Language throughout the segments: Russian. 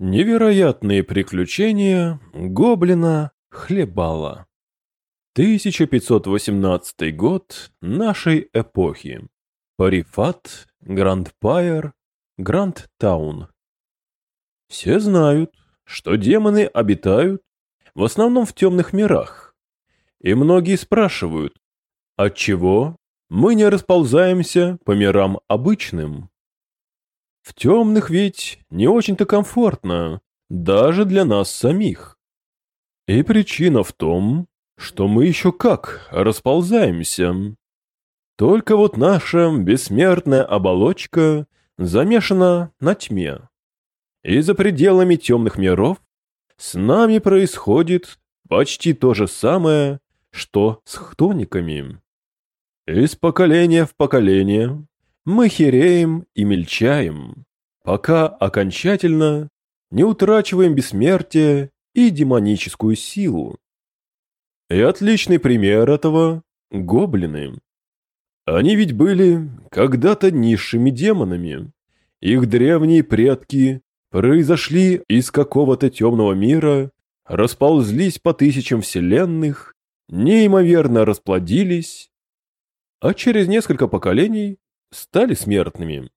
Невероятные приключения гоблина Хлебала. 1518 год нашей эпохи. Парифат, Гранд-Пайер, Гранд-Таун. Все знают, что демоны обитают в основном в темных мирах. И многие спрашивают, отчего мы не расползаемся по мирам обычным? В темных ведь не очень-то комфортно, даже для нас самих. И причина в том, что мы еще как расползаемся. Только вот наша бессмертная оболочка замешана на тьме. И за пределами темных миров с нами происходит почти то же самое, что с хтониками. Из поколения в поколение мы хереем и мельчаем, пока окончательно не утрачиваем бессмертие и демоническую силу. И отличный пример этого – гоблины. Они ведь были когда-то низшими демонами. Их древние предки произошли из какого-то темного мира, расползлись по тысячам вселенных, неимоверно расплодились, а через несколько поколений стали смертными.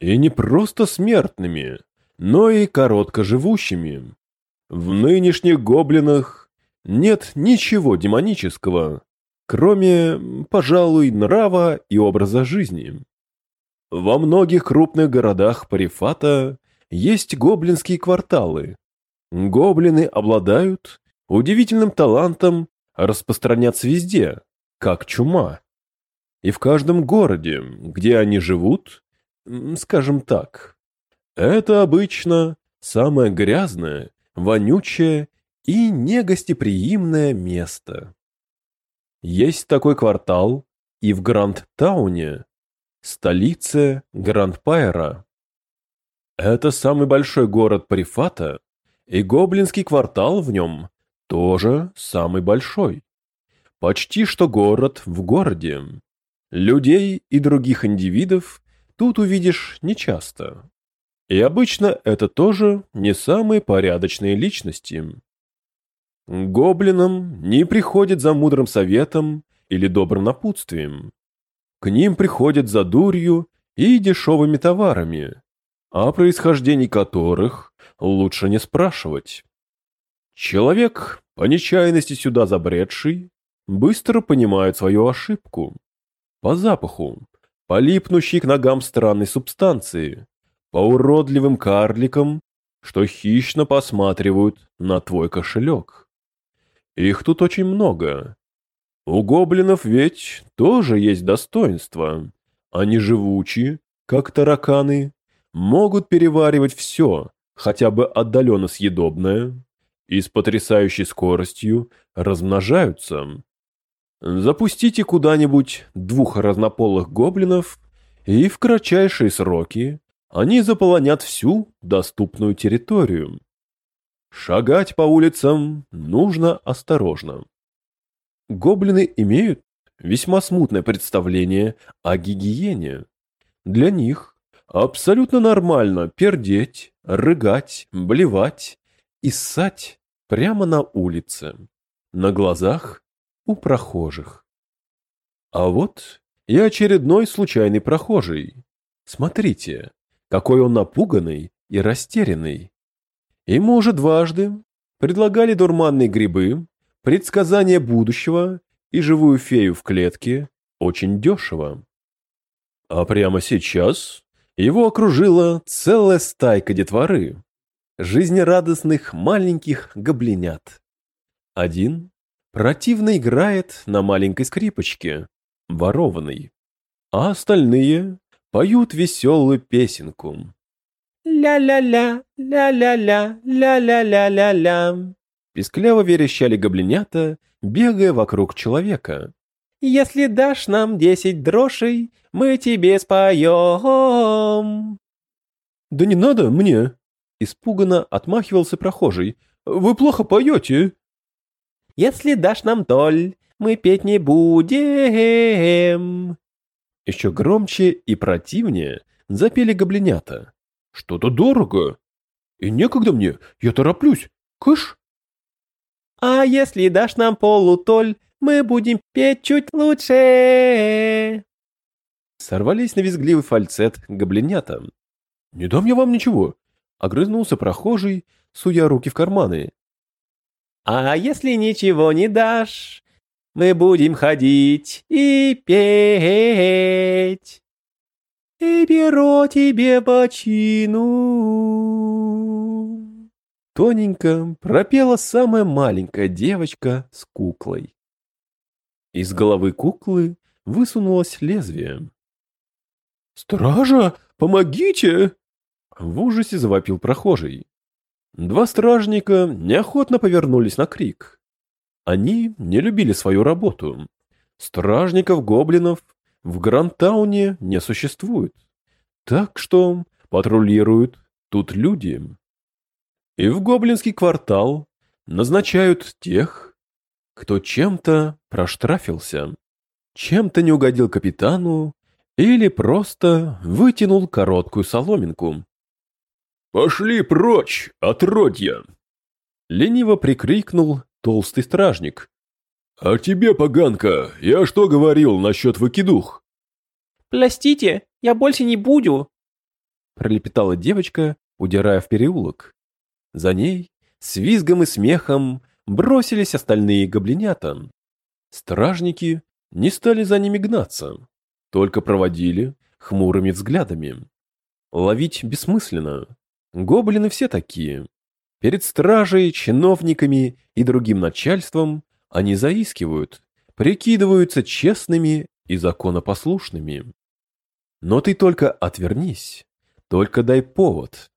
И не просто смертными, но и короткоживущими. В нынешних гоблинах нет ничего демонического, кроме, пожалуй, нрава и образа жизни. Во многих крупных городах Парифата есть гоблинские кварталы. Гоблины обладают удивительным талантом распространяться везде, как чума. И в каждом городе, где они живут, скажем так, это обычно самое грязное, вонючее и негостеприимное место. Есть такой квартал и в Гранд-Тауне, столице Гранд-Пайера. Это самый большой город Парифата, и гоблинский квартал в нем тоже самый большой. Почти что город в городе. Людей и других индивидов тут увидишь нечасто. И обычно это тоже не самые порядочные личности. Гоблинам не приходят за мудрым советом или добрым напутствием. К ним приходят за дурью и дешевыми товарами, о происхождении которых лучше не спрашивать. Человек, по нечаянности сюда забредший, быстро понимает свою ошибку по запаху, по липнущей к ногам странной субстанции, по уродливым карликам, что хищно посматривают на твой кошелек. Их тут очень много. У гоблинов ведь тоже есть достоинства. Они живучи, как тараканы, могут переваривать все, хотя бы отдаленно съедобное, и с потрясающей скоростью размножаются. Запустите куда-нибудь двух разнополых гоблинов, и в кратчайшие сроки они заполонят всю доступную территорию. Шагать по улицам нужно осторожно. Гоблины имеют весьма смутное представление о гигиене. Для них абсолютно нормально пердеть, рыгать, блевать и ссать прямо на улице, на глазах у прохожих. А вот и очередной случайный прохожий. Смотрите, какой он напуганный и растерянный. Ему уже дважды предлагали дурманные грибы, предсказания будущего и живую фею в клетке очень дешево. А прямо сейчас его окружила целая стайка детворы, жизнерадостных маленьких гоблинят. Один противно играет на маленькой скрипочке, ворованной, а остальные поют веселую песенку. «Ля-ля-ля, ля-ля-ля, ля-ля-ля-ля-ля», пискляво верещали гоблинята, бегая вокруг человека. «Если дашь нам десять дрошей, мы тебе споем». «Да не надо мне!» Испуганно отмахивался прохожий. «Вы плохо поете!» Если дашь нам толь, мы петь не будем. Еще громче и противнее запели гоблинята. Что-то дорого. И некогда мне, я тороплюсь. Кыш!» «А если дашь нам полутоль, мы будем петь чуть лучше!» Сорвались на визгливый фальцет гоблинята. «Не дам я вам ничего!» — огрызнулся прохожий, суя руки в карманы. «А если ничего не дашь, мы будем ходить и петь, и перо тебе почину!» Тоненько пропела самая маленькая девочка с куклой. Из головы куклы высунулось лезвие. «Стража, помогите!» В ужасе завопил прохожий. Два стражника неохотно повернулись на крик. Они не любили свою работу. Стражников-гоблинов в Грантауне не существует. Так что патрулируют тут люди. И в гоблинский квартал назначают тех, кто чем-то проштрафился, чем-то не угодил капитану или просто вытянул короткую соломинку. «Пошли прочь, отродья!» Лениво прикрикнул толстый стражник. «А тебе, поганка, я что говорил насчет выкидух?» «Простите, я больше не буду!» Пролепетала девочка, удирая в переулок. За ней, с визгом и смехом, бросились остальные гоблинята. Стражники не стали за ними гнаться, только проводили хмурыми взглядами. Ловить бессмысленно. Гоблины все такие. Перед стражей, чиновниками и другим начальством они заискивают, прикидываются честными и законопослушными. Но ты только отвернись, только дай повод.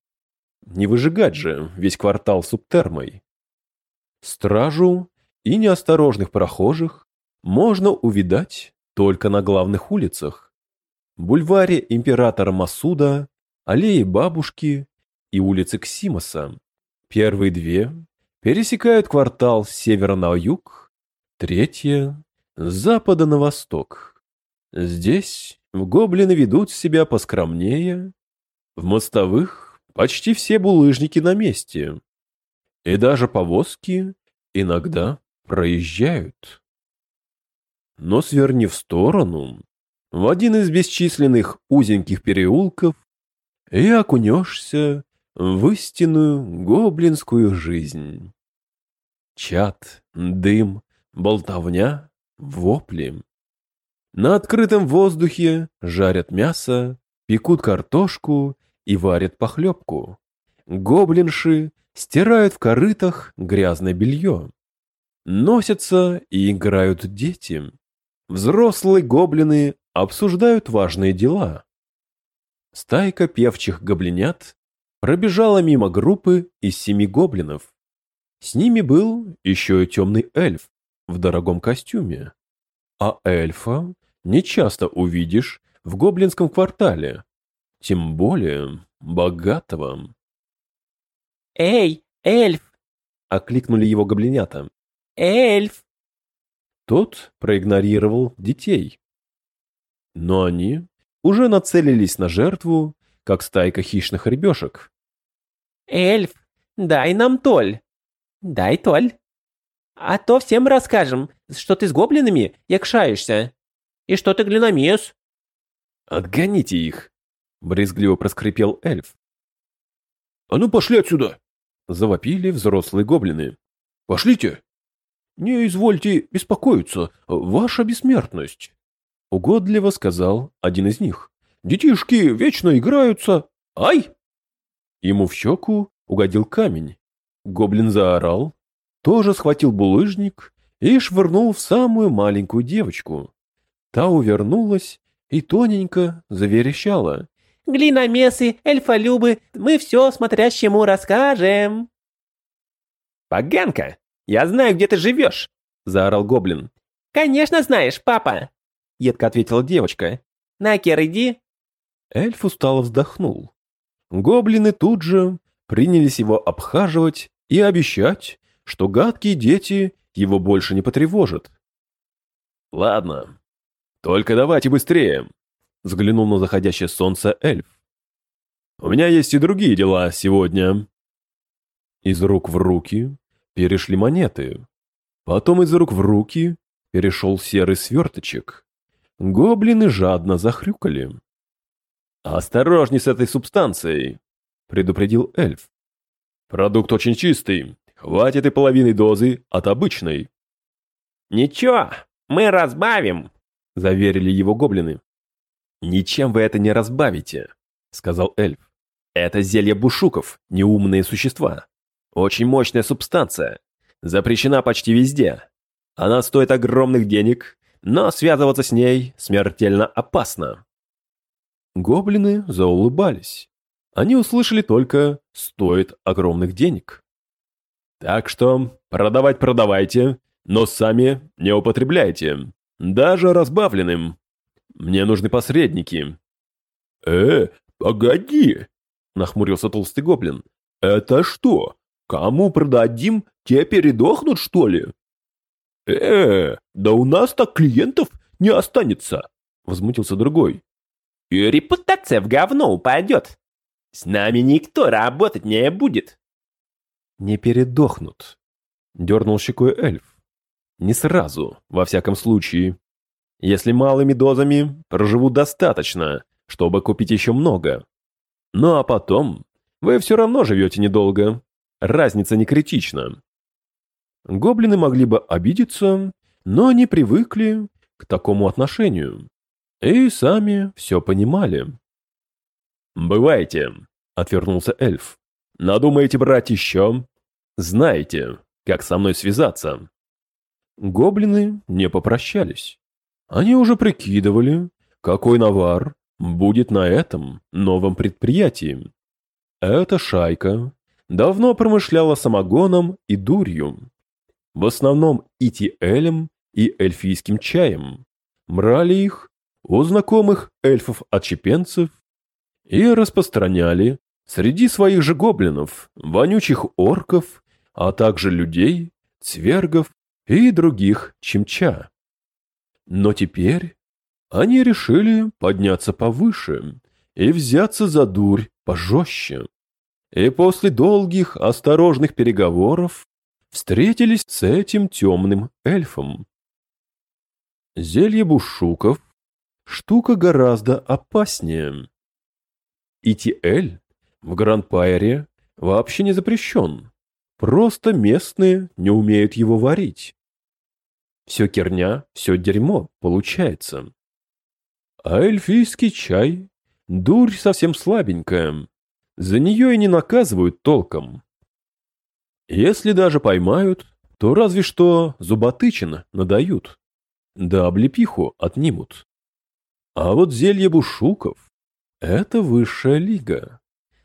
Не выжигать же весь квартал субтермой. Стражу и неосторожных прохожих можно увидать только на главных улицах. Бульваре императора Масуда, аллее Бабушки и улице Ксимоса. Первые две пересекают квартал с севера на юг, третья – с запада на восток. Здесь гоблины ведут себя поскромнее, в мостовых почти все булыжники на месте, и даже повозки иногда проезжают. Но сверни в сторону, в один из бесчисленных узеньких переулков, и окунешься в истинную гоблинскую жизнь. Чат, дым, болтовня, вопли. На открытом воздухе жарят мясо, пекут картошку и варят похлебку. Гоблинши стирают в корытах грязное белье. Носятся и играют дети. Взрослые гоблины обсуждают важные дела. Стайка певчих гоблинят пробежала мимо группы из семи гоблинов. С ними был еще и темный эльф в дорогом костюме. А эльфа не часто увидишь в гоблинском квартале, тем более богатого. «Эй, эльф!» — окликнули его гоблинята. «Эльф!» Тот проигнорировал детей. Но они уже нацелились на жертву, как стайка хищных рыбешек. «Эльф, дай нам толь!» «Дай толь!» «А то всем расскажем, что ты с гоблинами якшаешься, и что ты глиномес!» «Отгоните их!» — брезгливо проскрипел эльф. «А ну пошли отсюда!» — завопили взрослые гоблины. «Пошлите!» «Не извольте беспокоиться, ваша бессмертность!» Угодливо сказал один из них. «Детишки вечно играются! Ай!» Ему в щеку угодил камень. Гоблин заорал, тоже схватил булыжник и швырнул в самую маленькую девочку. Та увернулась и тоненько заверещала. «Глиномесы, эльфолюбы, мы все смотрящему расскажем!» «Поганка, я знаю, где ты живешь!» — заорал гоблин. «Конечно знаешь, папа!» — едко ответила девочка. «Накер, иди!» Эльф устало вздохнул. Гоблины тут же принялись его обхаживать и обещать, что гадкие дети его больше не потревожат. «Ладно, только давайте быстрее», — взглянул на заходящее солнце эльф. «У меня есть и другие дела сегодня». Из рук в руки перешли монеты. Потом из рук в руки перешел серый сверточек. Гоблины жадно захрюкали. «Осторожней с этой субстанцией», — предупредил эльф. «Продукт очень чистый. Хватит и половины дозы от обычной». «Ничего, мы разбавим», — заверили его гоблины. «Ничем вы это не разбавите», — сказал эльф. «Это зелье бушуков, неумные существа. Очень мощная субстанция. Запрещена почти везде. Она стоит огромных денег, но связываться с ней смертельно опасно». Гоблины заулыбались. Они услышали только «стоит огромных денег». «Так что продавать продавайте, но сами не употребляйте, даже разбавленным. Мне нужны посредники». «Э, погоди!» — нахмурился толстый гоблин. «Это что, кому продадим, те передохнут, что ли?» «Э, да у нас так клиентов не останется!» — возмутился другой. «И репутация в говно упадет. С нами никто работать не будет». «Не передохнут», — дернул щекой эльф. «Не сразу, во всяком случае. Если малыми дозами, проживут достаточно, чтобы купить еще много. Ну а потом вы все равно живете недолго. Разница не критична. Гоблины могли бы обидеться, но они привыкли к такому отношению. И сами все понимали. «Бывайте», — отвернулся эльф. «Надумаете брать еще? Знаете, как со мной связаться». Гоблины не попрощались. Они уже прикидывали, какой навар будет на этом новом предприятии. Эта шайка давно промышляла самогоном и дурью. В основном итиэлем и эльфийским чаем. Брали их у знакомых эльфов-отчепенцев и распространяли среди своих же гоблинов, вонючих орков, а также людей, цвергов и других чимча. Но теперь они решили подняться повыше и взяться за дурь пожестче. И после долгих осторожных переговоров встретились с этим темным эльфом. Зелье бушуков – штука гораздо опаснее. Итиэль в Гранд-Пайре вообще не запрещен. Просто местные не умеют его варить. Все керня, все дерьмо получается. А эльфийский чай – дурь совсем слабенькая. За нее и не наказывают толком. Если даже поймают, то разве что зуботычин надают. Да облепиху отнимут. А вот зелье бушуков – это высшая лига.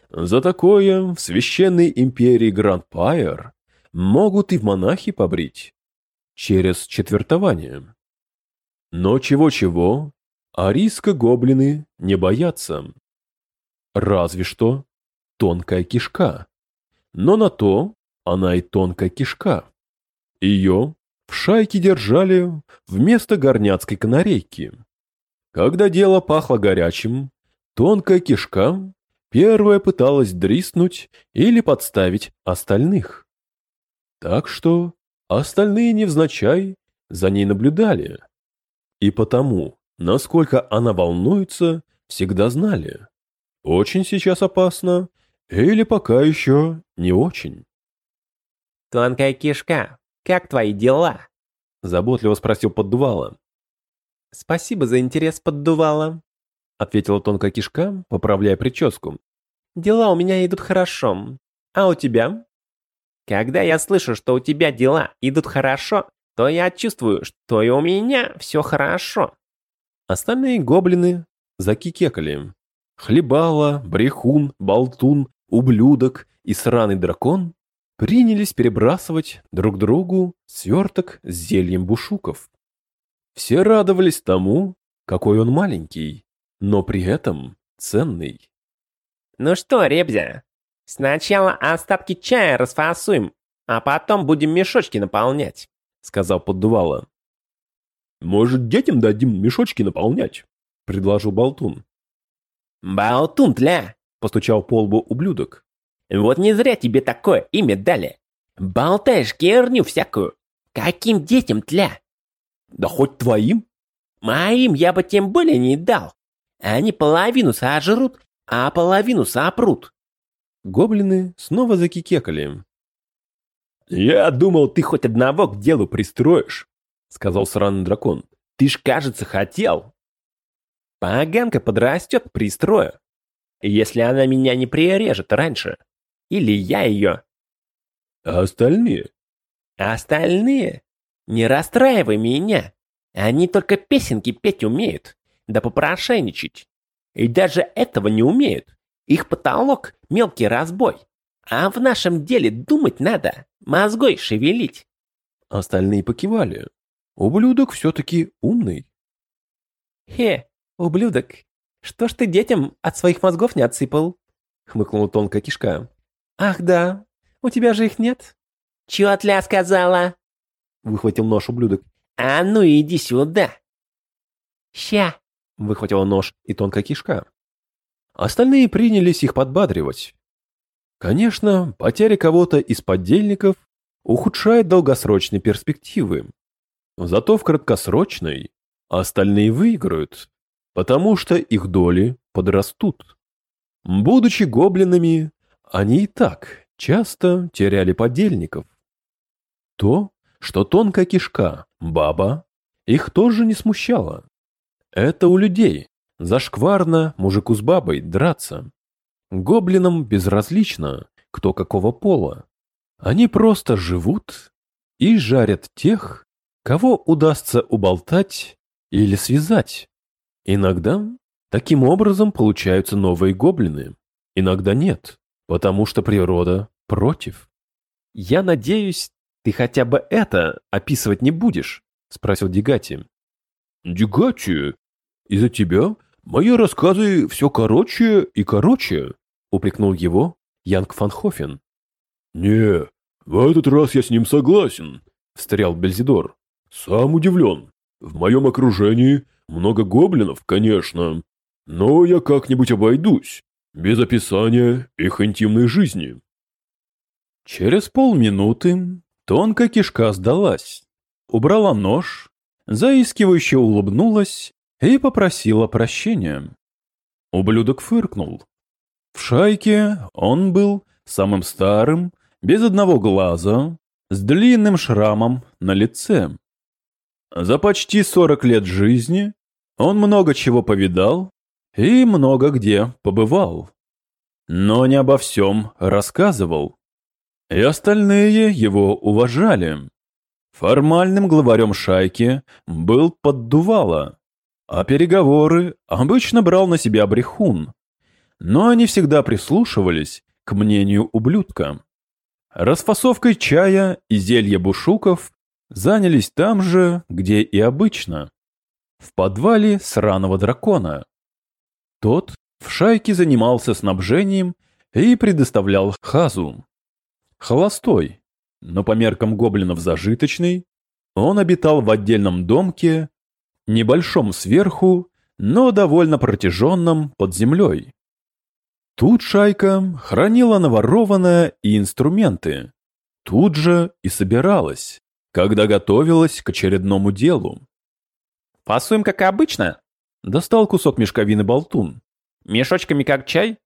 За такое в священной империи Гранд-Пайер могут и в монахи побрить через четвертование. Но чего-чего, а риска гоблины не боятся. Разве что тонкая кишка. Но на то она и тонкая кишка. Ее в шайке держали вместо горняцкой канарейки. Когда дело пахло горячим, тонкая кишка первая пыталась дриснуть или подставить остальных. Так что Остальные невзначай за ней наблюдали. И потому, насколько она волнуется, всегда знали. Очень сейчас опасно или пока еще не очень. «Тонкая кишка, как твои дела?» Заботливо спросил поддувало. «Спасибо за интерес, поддувало», ответила тонкая кишка, поправляя прическу. «Дела у меня идут хорошо. А у тебя?» Когда я слышу, что у тебя дела идут хорошо, то я чувствую, что и у меня все хорошо. Остальные гоблины закикекали. Хлебала, брехун, болтун, ублюдок и сраный дракон принялись перебрасывать друг другу сверток с зельем бушуков. Все радовались тому, какой он маленький, но при этом ценный. «Ну что, Ребзя, «Сначала остатки чая расфасуем, а потом будем мешочки наполнять», — сказал поддувало. «Может, детям дадим мешочки наполнять?» — предложил Болтун. «Болтун, тля!» — постучал по лбу ублюдок. Вот не зря тебе такое имя дали. Болтаешь керню всякую. Каким детям тля? Да хоть твоим. Моим я бы тем более не дал. Они половину сожрут, а половину сопрут. Гоблины снова закикекали. «Я думал, ты хоть одного к делу пристроишь», — сказал сраный дракон. «Ты ж, кажется, хотел». «Поганка подрастет, пристрою. Если она меня не прирежет раньше. Или я ее». «А остальные?» «Остальные? Не расстраивай меня. Они только песенки петь умеют, да попрошайничать. И даже этого не умеют. Их потолок — мелкий разбой. А в нашем деле думать надо, мозгой шевелить. Остальные покивали. Ублюдок все-таки умный. Хе, ублюдок, что ж ты детям от своих мозгов не отсыпал? Хмыкнула тонкая кишка. Ах да, у тебя же их нет. Чё тля сказала? Выхватил нож ублюдок. А ну иди сюда. Ща. Выхватила нож и тонкая кишка. Остальные принялись их подбадривать. Конечно, потеря кого-то из поддельников ухудшает долгосрочные перспективы. Зато в краткосрочной остальные выиграют, потому что их доли подрастут. Будучи гоблинами, они и так часто теряли подельников. То, что тонкая кишка, баба, их тоже не смущало. Это у людей зашкварно мужику с бабой драться. Гоблинам безразлично, кто какого пола. Они просто живут и жарят тех, кого удастся уболтать или связать. Иногда таким образом получаются новые гоблины, иногда нет, потому что природа против. «Я надеюсь, ты хотя бы это описывать не будешь?» — спросил Дигати. «Дигати, из-за тебя мои рассказы все короче и короче», — упрекнул его Янг Фанхофен. «Не, в этот раз я с ним согласен», — встрял Бельзидор. «Сам удивлен. В моем окружении много гоблинов, конечно, но я как-нибудь обойдусь, без описания их интимной жизни». Через полминуты тонкая кишка сдалась, убрала нож, заискивающе улыбнулась и попросила прощения. Ублюдок фыркнул. В шайке он был самым старым, без одного глаза, с длинным шрамом на лице. За почти 40 лет жизни он много чего повидал и много где побывал. Но не обо всем рассказывал. И остальные его уважали. Формальным главарем шайки был поддувало, а переговоры обычно брал на себя брехун, но они всегда прислушивались к мнению ублюдка. Расфасовкой чая и зелья бушуков занялись там же, где и обычно, в подвале сраного дракона. Тот в шайке занимался снабжением и предоставлял хазу. Холостой, но по меркам гоблинов зажиточный, он обитал в отдельном домке, небольшом сверху, но довольно протяженном под землей. Тут шайка хранила наворованное и инструменты. Тут же и собиралась, когда готовилась к очередному делу. «Фасуем, как обычно?» Достал кусок мешковины болтун. «Мешочками, как чай?»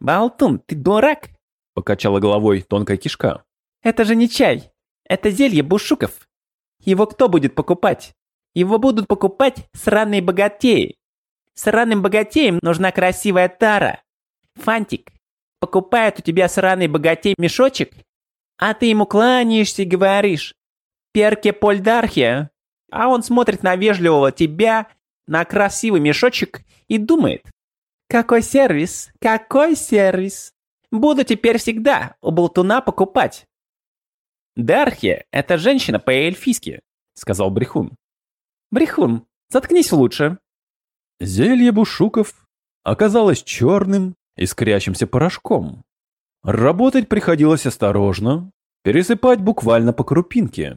«Болтун, ты дурак?» Покачала головой тонкая кишка. «Это же не чай. Это зелье бушуков. Его кто будет покупать? Его будут покупать сраные богатеи. Сраным богатеям нужна красивая тара. Фантик, покупает у тебя сраный богатей мешочек, а ты ему кланяешься и говоришь «Перке Польдархия», а он смотрит на вежливого тебя, на красивый мешочек и думает «Какой сервис, какой сервис! Буду теперь всегда у болтуна покупать». «Дархия – это женщина по-эльфийски», – сказал Брехун. «Брехун, заткнись лучше». Зелье бушуков оказалось черным искрящимся порошком. Работать приходилось осторожно, пересыпать буквально по крупинке.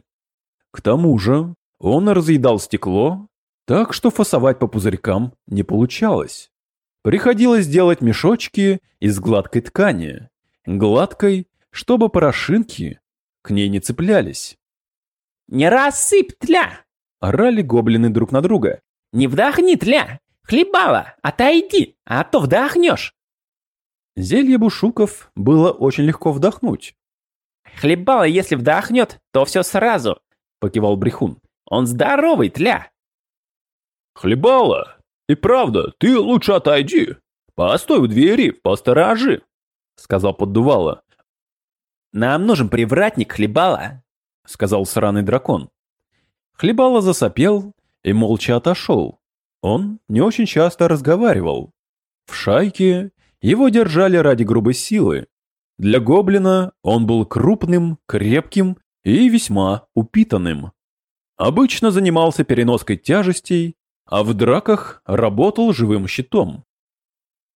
К тому же он разъедал стекло, так что фасовать по пузырькам не получалось. Приходилось делать мешочки из гладкой ткани гладкой, чтобы порошинки к ней не цеплялись. «Не рассыпь, тля!» — орали гоблины друг на друга. «Не вдохни, тля! Хлебала, отойди, а то вдохнешь!» Зелье бушуков было очень легко вдохнуть. «Хлебала, если вдохнет, то все сразу!» — покивал Брехун. «Он здоровый, тля!» «Хлебала, и правда, ты лучше отойди. Постой у двери, посторожи», — сказал поддувало. «Нам нужен привратник, хлебала», — сказал сраный дракон. Хлебало засопел и молча отошел. Он не очень часто разговаривал. В шайке его держали ради грубой силы. Для гоблина он был крупным, крепким и весьма упитанным. Обычно занимался переноской тяжестей, а в драках работал живым щитом.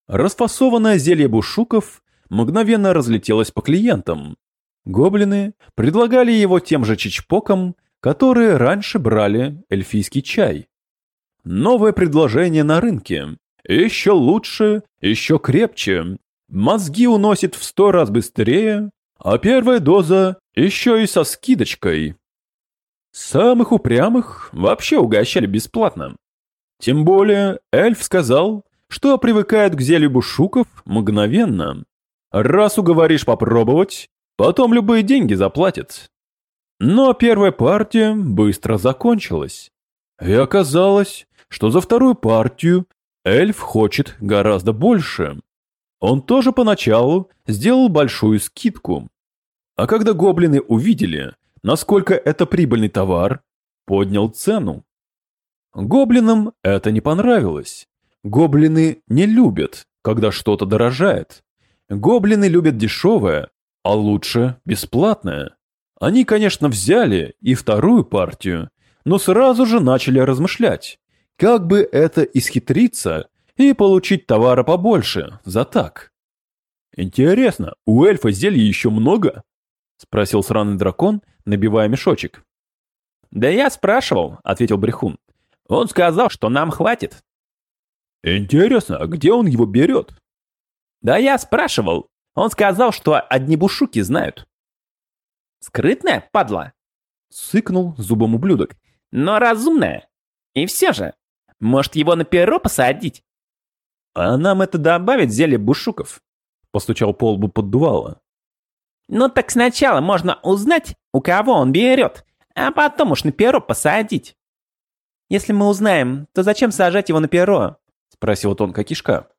Расфасованное зелье бушуков мгновенно разлетелось по клиентам. Гоблины предлагали его тем же чичпокам, которые раньше брали эльфийский чай. Новое предложение на рынке. Еще лучше, еще крепче. Мозги уносит в сто раз быстрее, а первая доза еще и со скидочкой. Самых упрямых вообще угощали бесплатно. Тем более эльф сказал, что привыкает к зелью бушуков мгновенно. Раз уговоришь попробовать, потом любые деньги заплатят. Но первая партия быстро закончилась. И оказалось, что за вторую партию эльф хочет гораздо больше. Он тоже поначалу сделал большую скидку. А когда гоблины увидели, насколько это прибыльный товар, поднял цену. Гоблинам это не понравилось. Гоблины не любят, когда что-то дорожает. Гоблины любят дешевое, а лучше бесплатное. Они, конечно, взяли и вторую партию, но сразу же начали размышлять, как бы это исхитриться и получить товара побольше за так. «Интересно, у эльфа зелья еще много?» — спросил сраный дракон, набивая мешочек. «Да я спрашивал», — ответил Брехун. «Он сказал, что нам хватит». «Интересно, а где он его берет?» «Да я спрашивал. Он сказал, что одни бушуки знают». «Скрытная, падла?» — сыкнул зубом ублюдок. «Но разумная. И все же, может его на перо посадить?» «А нам это добавит зелье бушуков», — постучал по лбу поддувало. «Ну так сначала можно узнать, у кого он берет, а потом уж на перо посадить». «Если мы узнаем, то зачем сажать его на перо?» — спросила тонкая кишка.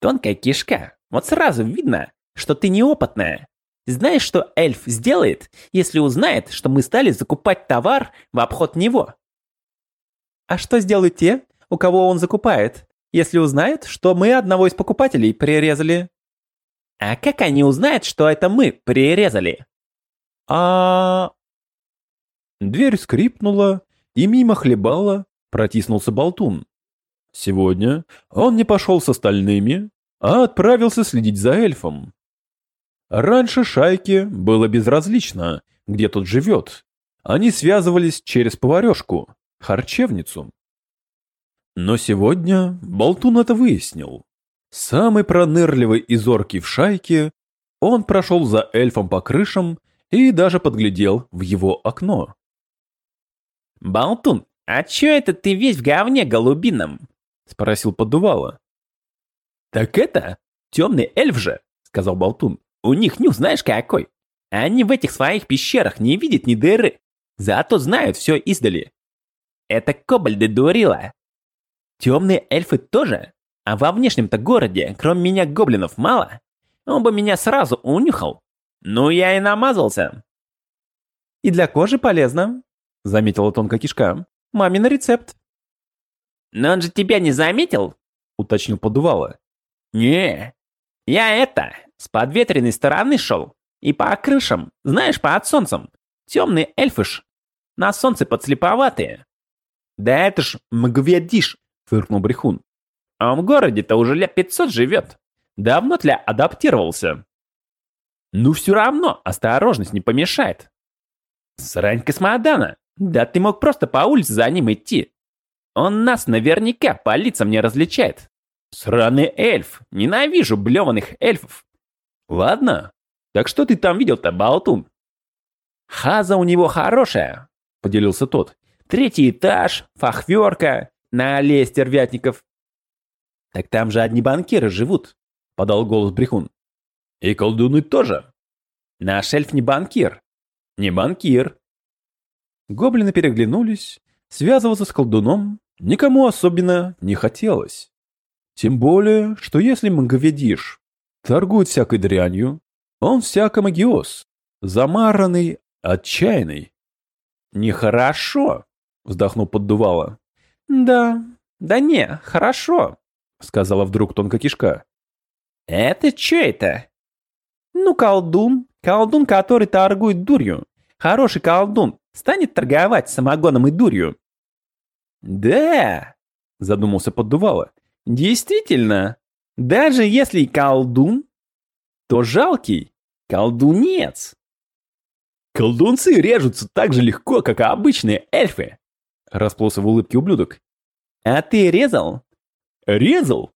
«Тонкая кишка, вот сразу видно, что ты неопытная. Знаешь, что эльф сделает, если узнает, что мы стали закупать товар в обход него?» «А что сделают те, у кого он закупает, если узнает, что мы одного из покупателей прирезали?» «А как они узнают, что это мы прирезали?» «А...» Дверь скрипнула, и мимо хлебала протиснулся болтун. Сегодня он не пошел с остальными, а отправился следить за эльфом. Раньше шайке было безразлично, где тот живет. Они связывались через поварешку, харчевницу. Но сегодня Болтун это выяснил. Самый пронырливый и зоркий в шайке, он прошел за эльфом по крышам и даже подглядел в его окно. «Болтун, а чё это ты весь в говне голубином?» — спросил поддувало. «Так это темный эльф же», — сказал Болтун. «У них нюх знаешь какой? Они в этих своих пещерах не видят ни дыры, зато знают все издали. Это кобальды дурила. Темные эльфы тоже, а во внешнем-то городе, кроме меня, гоблинов мало. Он бы меня сразу унюхал. Ну, я и намазался». «И для кожи полезно», — заметила тонкая кишка. «Мамин рецепт». «Но он же тебя не заметил?» — уточнил подувало. «Не, я это, с подветренной стороны шел. И по крышам, знаешь, под солнцем. Темные эльфы ж, на солнце подслеповатые». «Да это ж мгведиш», — фыркнул Брехун. «А он в городе-то уже лет пятьсот живет. Давно тля адаптировался». «Ну все равно, осторожность не помешает». «Срань космодана, да ты мог просто по улице за ним идти. Он нас наверняка по лицам не различает. Сраный эльф, ненавижу блеванных эльфов. Ладно. Так что ты там видел-то, болтун? Хаза у него хорошая, поделился тот. Третий этаж, фахверка, на аллее стервятников. Так там же одни банкиры живут, подал голос Брехун. И колдуны тоже. Наш эльф не банкир. Не банкир. Гоблины переглянулись. Связываться с колдуном никому особенно не хотелось. Тем более, что если Маговедиш торгует всякой дрянью, он всяко магиоз, замаранный, отчаянный. «Нехорошо», — вздохнул поддувало. «Да, да не, хорошо», — сказала вдруг тонкая кишка. «Это что это?» «Ну, колдун, колдун, который торгует дурью. Хороший колдун станет торговать самогоном и дурью». «Да», — задумался поддувало. «Действительно, даже если колдун, то жалкий колдунец». «Колдунцы режутся так же легко, как и обычные эльфы», — расплылся в улыбке ублюдок. «А ты резал?» «Резал?»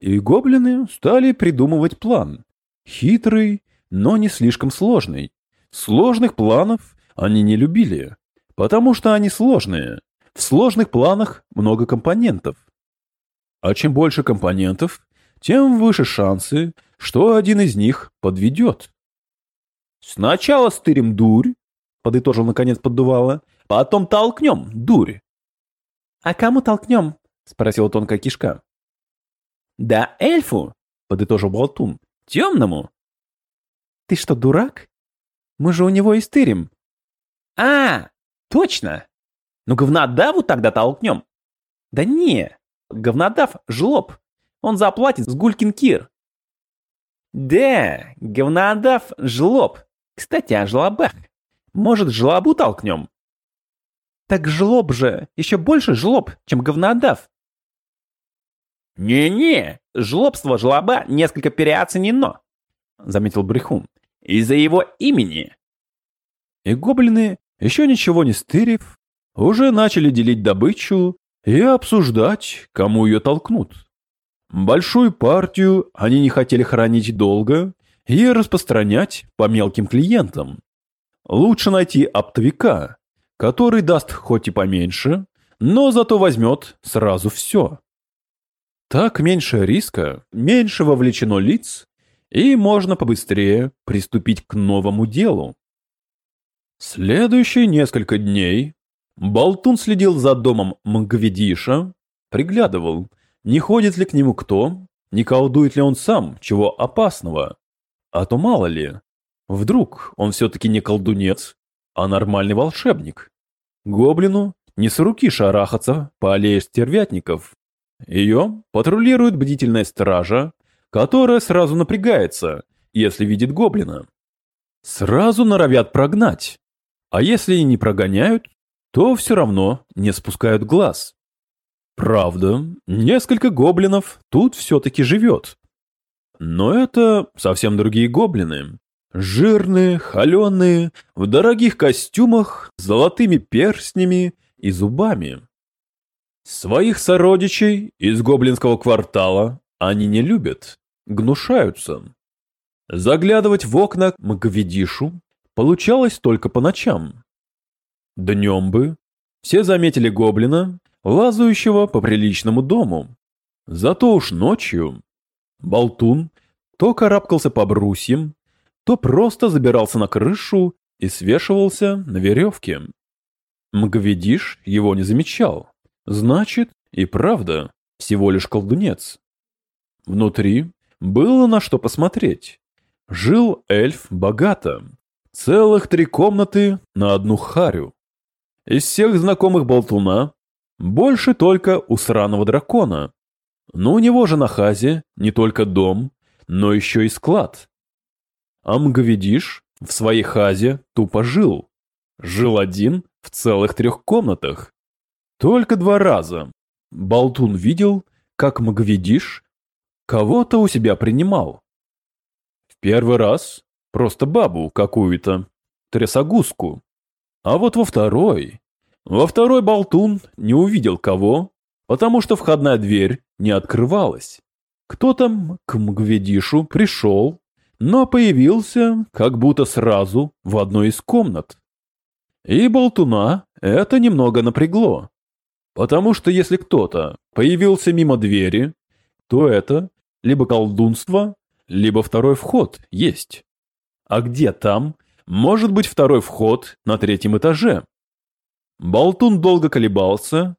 И гоблины стали придумывать план. Хитрый, но не слишком сложный. Сложных планов они не любили, потому что они сложные. В сложных планах много компонентов. А чем больше компонентов, тем выше шансы, что один из них подведет. «Сначала стырим дурь», — подытожил наконец поддувало, — «потом толкнем дурь». «А кому толкнем?» — спросила тонкая кишка. «Да эльфу», — подытожил болтун, — «темному». «Ты что, дурак? Мы же у него и стырим». «А, точно! Ну говнодаву тогда толкнем». «Да не, говнодав — жлоб. Он заплатит с гулькин кир». «Да, говнодав — жлоб. Кстати, о жлобах. Может, жлобу толкнем?» «Так жлоб же, еще больше жлоб, чем говнодав». «Не-не, жлобство жлоба несколько переоценено», — заметил Брехун. «Из-за его имени». И гоблины, еще ничего не стырив, уже начали делить добычу и обсуждать, кому ее толкнут. Большую партию они не хотели хранить долго и распространять по мелким клиентам. Лучше найти оптовика, который даст хоть и поменьше, но зато возьмет сразу все. Так меньше риска, меньше вовлечено лиц, и можно побыстрее приступить к новому делу. Следующие несколько дней Болтун следил за домом Мгведиша, приглядывал, не ходит ли к нему кто, не колдует ли он сам, чего опасного. А то мало ли, вдруг он все-таки не колдунец, а нормальный волшебник. Гоблину не с руки шарахаться по аллее стервятников. Ее патрулирует бдительная стража, которая сразу напрягается, если видит гоблина. Сразу норовят прогнать. А если и не прогоняют, то все равно не спускают глаз. Правда, несколько гоблинов тут все-таки живет. Но это совсем другие гоблины. Жирные, холеные, в дорогих костюмах, с золотыми перстнями и зубами. Своих сородичей из гоблинского квартала они не любят, гнушаются. Заглядывать в окна Мгведишу получалось только по ночам. Днем бы все заметили гоблина, лазающего по приличному дому. Зато уж ночью болтун то карабкался по брусьям, то просто забирался на крышу и свешивался на веревке. Мгведиш его не замечал. Значит, и правда, всего лишь колдунец. Внутри было на что посмотреть. Жил эльф богато. Целых три комнаты на одну харю. Из всех знакомых болтуна больше только у сраного дракона. Но у него же на хазе не только дом, но еще и склад. А Мгведиш в своей хазе тупо жил. Жил один в целых трех комнатах. Только два раза. Болтун видел, как Магведиш кого-то у себя принимал. В первый раз просто бабу какую-то, трясогузку. А вот во второй... Во второй болтун не увидел кого, потому что входная дверь не открывалась. Кто там к Мгведишу пришел, но появился как будто сразу в одной из комнат. И болтуна это немного напрягло. Потому что если кто-то появился мимо двери, то это либо колдунство, либо второй вход есть. А где там может быть второй вход на третьем этаже? Болтун долго колебался,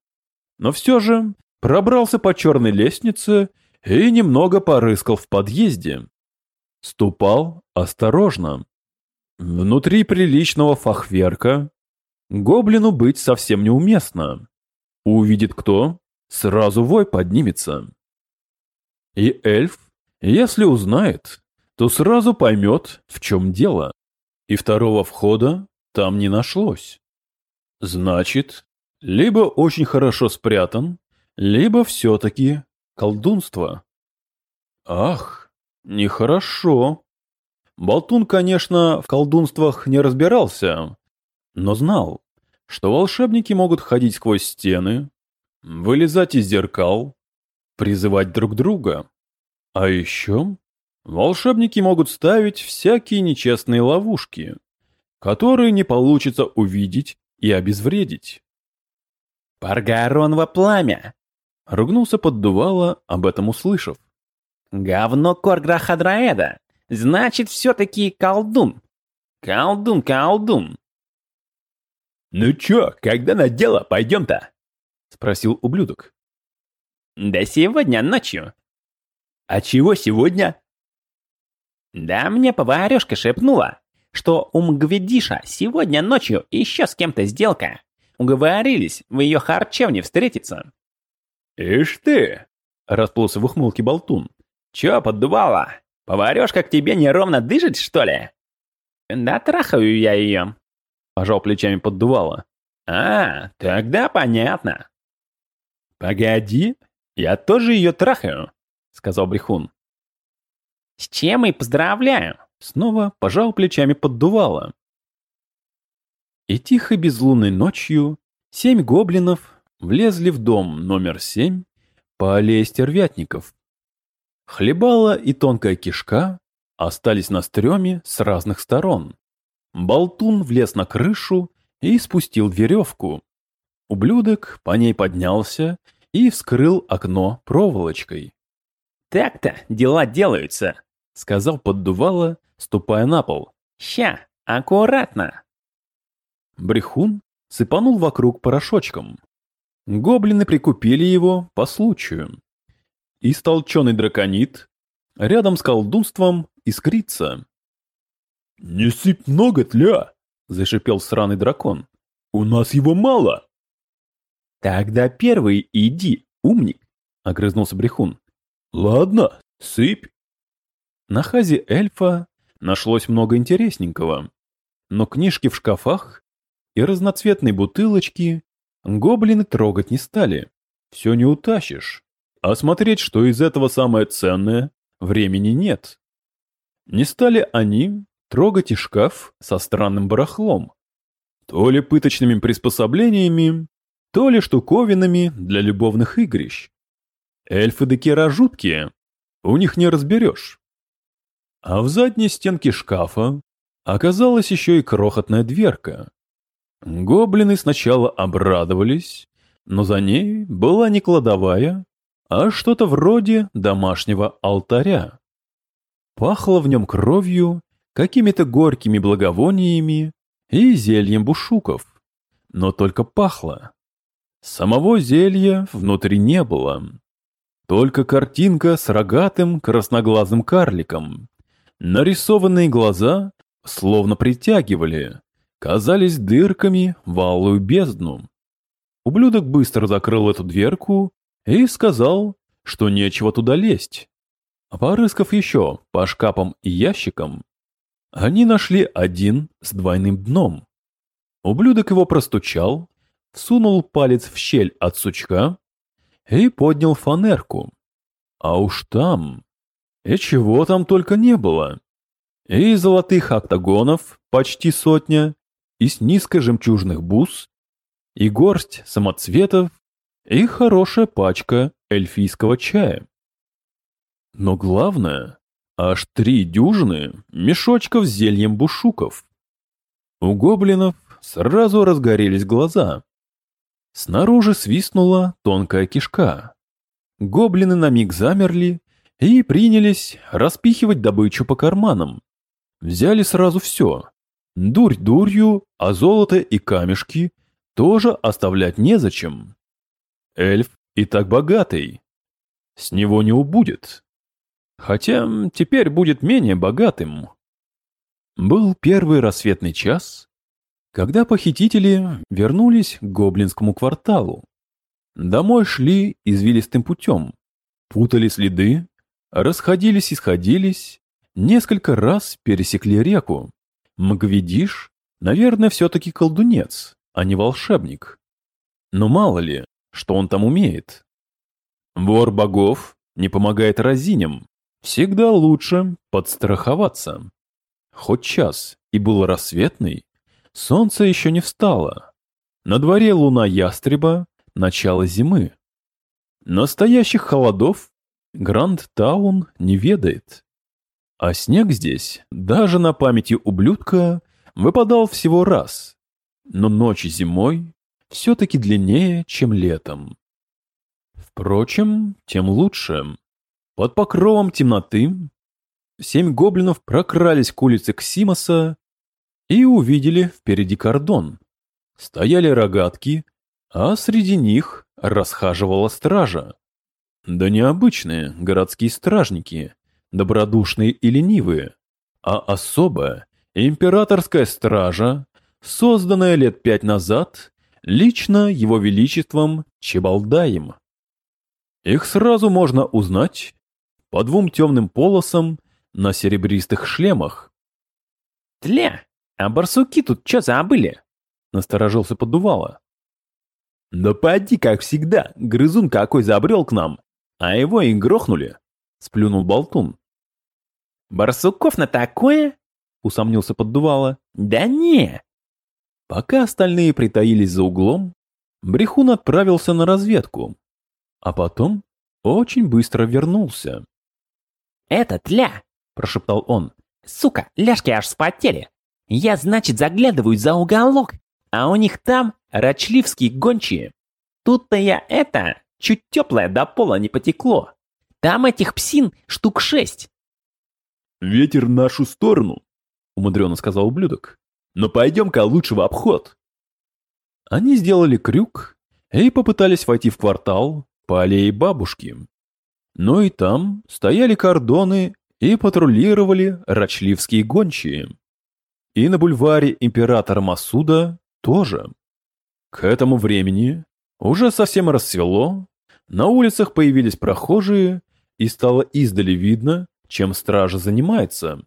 но все же пробрался по черной лестнице и немного порыскал в подъезде. Ступал осторожно. Внутри приличного фахверка гоблину быть совсем неуместно. Увидит кто, сразу вой поднимется. И эльф, если узнает, то сразу поймет, в чем дело. И второго входа там не нашлось. Значит, либо очень хорошо спрятан, либо все-таки колдунство. Ах, Нехорошо. Болтун, конечно, в колдунствах не разбирался, но знал, что волшебники могут ходить сквозь стены, вылезать из зеркал, призывать друг друга. А еще волшебники могут ставить всякие нечестные ловушки, которые не получится увидеть и обезвредить. «Паргароново пламя!» — ругнулся поддувало, об этом услышав. Говно Корграхадраэда. Значит, все-таки колдун. Колдун, колдун. «Ну чё, когда на дело пойдем-то?» — спросил ублюдок. «Да сегодня ночью». «А чего сегодня?» «Да мне поварёшка шепнула, что у Мгведиша сегодня ночью еще с кем-то сделка. Уговорились в ее харчевне встретиться». «Ишь ты!» — расплылся в ухмылке болтун. «Чё, поддувало? Поварёшка к тебе неровно дышит, что ли?» «Да трахаю я её», — пожал плечами поддувало. «А, тогда понятно». «Погоди, я тоже её трахаю», — сказал Брехун. «С чем и поздравляю!» Снова пожал плечами поддувало. И тихо безлунной ночью семь гоблинов влезли в дом номер семь по аллее стервятников. Хлебала и тонкая кишка остались на стреме с разных сторон. Болтун влез на крышу и спустил веревку. Ублюдок по ней поднялся и вскрыл окно проволочкой. «Так-то дела делаются», — сказал поддувало, ступая на пол. «Ща, аккуратно». Брехун сыпанул вокруг порошочком. Гоблины прикупили его по случаю. Истолченный драконит рядом с колдунством искрится. «Не сыпь много, тля!» — зашипел сраный дракон. «У нас его мало!» «Тогда первый иди, умник!» — огрызнулся Брехун. «Ладно, сыпь!» На хазе эльфа нашлось много интересненького, но книжки в шкафах и разноцветные бутылочки гоблины трогать не стали. Все не утащишь. А смотреть, что из этого самое ценное, времени нет. Не стали они трогать и шкаф со странным барахлом. То ли пыточными приспособлениями, то ли штуковинами для любовных игрищ. Эльфы да кера жуткие, у них не разберешь. А в задней стенке шкафа оказалась еще и крохотная дверка. Гоблины сначала обрадовались, но за ней была не кладовая, а что-то вроде домашнего алтаря. Пахло в нем кровью, какими-то горькими благовониями и зельем бушуков. Но только пахло. Самого зелья внутри не было. Только картинка с рогатым красноглазым карликом. Нарисованные глаза словно притягивали, казались дырками в алую бездну. Ублюдок быстро закрыл эту дверку и сказал, что нечего туда лезть. А порыскав еще по шкапам и ящикам, они нашли один с двойным дном. Ублюдок его простучал, всунул палец в щель от сучка и поднял фанерку. А уж там... И чего там только не было. И золотых октагонов почти сотня, и с низко жемчужных бус, и горсть самоцветов, и хорошая пачка эльфийского чая. Но главное, аж три дюжины мешочков с зельем бушуков. У гоблинов сразу разгорелись глаза. Снаружи свистнула тонкая кишка. Гоблины на миг замерли и принялись распихивать добычу по карманам. Взяли сразу все. Дурь дурью, а золото и камешки тоже оставлять незачем. Эльф и так богатый. С него не убудет. Хотя теперь будет менее богатым. Был первый рассветный час, когда похитители вернулись к гоблинскому кварталу. Домой шли извилистым путем, путали следы, расходились и сходились, несколько раз пересекли реку. Мгвидиш, наверное, все-таки колдунец, а не волшебник. Но мало ли, что он там умеет. Вор богов не помогает разиням. Всегда лучше подстраховаться. Хоть час и был рассветный, солнце еще не встало. На дворе луна ястреба, начало зимы. Настоящих холодов Гранд Таун не ведает. А снег здесь, даже на памяти ублюдка, выпадал всего раз. Но ночи зимой все-таки длиннее, чем летом. Впрочем, тем лучше. Под покровом темноты семь гоблинов прокрались к улице Ксимоса и увидели впереди кордон. Стояли рогатки, а среди них расхаживала стража. Да необычные городские стражники, добродушные и ленивые, а особо императорская стража, созданная лет пять назад лично его величеством Чебалдаем. Их сразу можно узнать по двум темным полосам на серебристых шлемах. «Тля, а барсуки тут что забыли?» — насторожился поддувало. «Да поди, как всегда, грызун какой забрел к нам, а его и грохнули», — сплюнул болтун. «Барсуков на такое?» — усомнился поддувало. «Да не!» Пока остальные притаились за углом, Брехун отправился на разведку, а потом очень быстро вернулся. «Это тля!» – прошептал он. «Сука, ляжки аж спотели! Я, значит, заглядываю за уголок, а у них там рачливские гончие. Тут-то я это, чуть теплое до пола не потекло. Там этих псин штук шесть». «Ветер в нашу сторону», – умудренно сказал ублюдок. «Но пойдем-ка лучше в обход». Они сделали крюк и попытались войти в квартал по аллее бабушки. Но и там стояли кордоны и патрулировали рачливские гончие. И на бульваре императора Масуда тоже. К этому времени уже совсем рассвело, на улицах появились прохожие, и стало издали видно, чем стража занимается.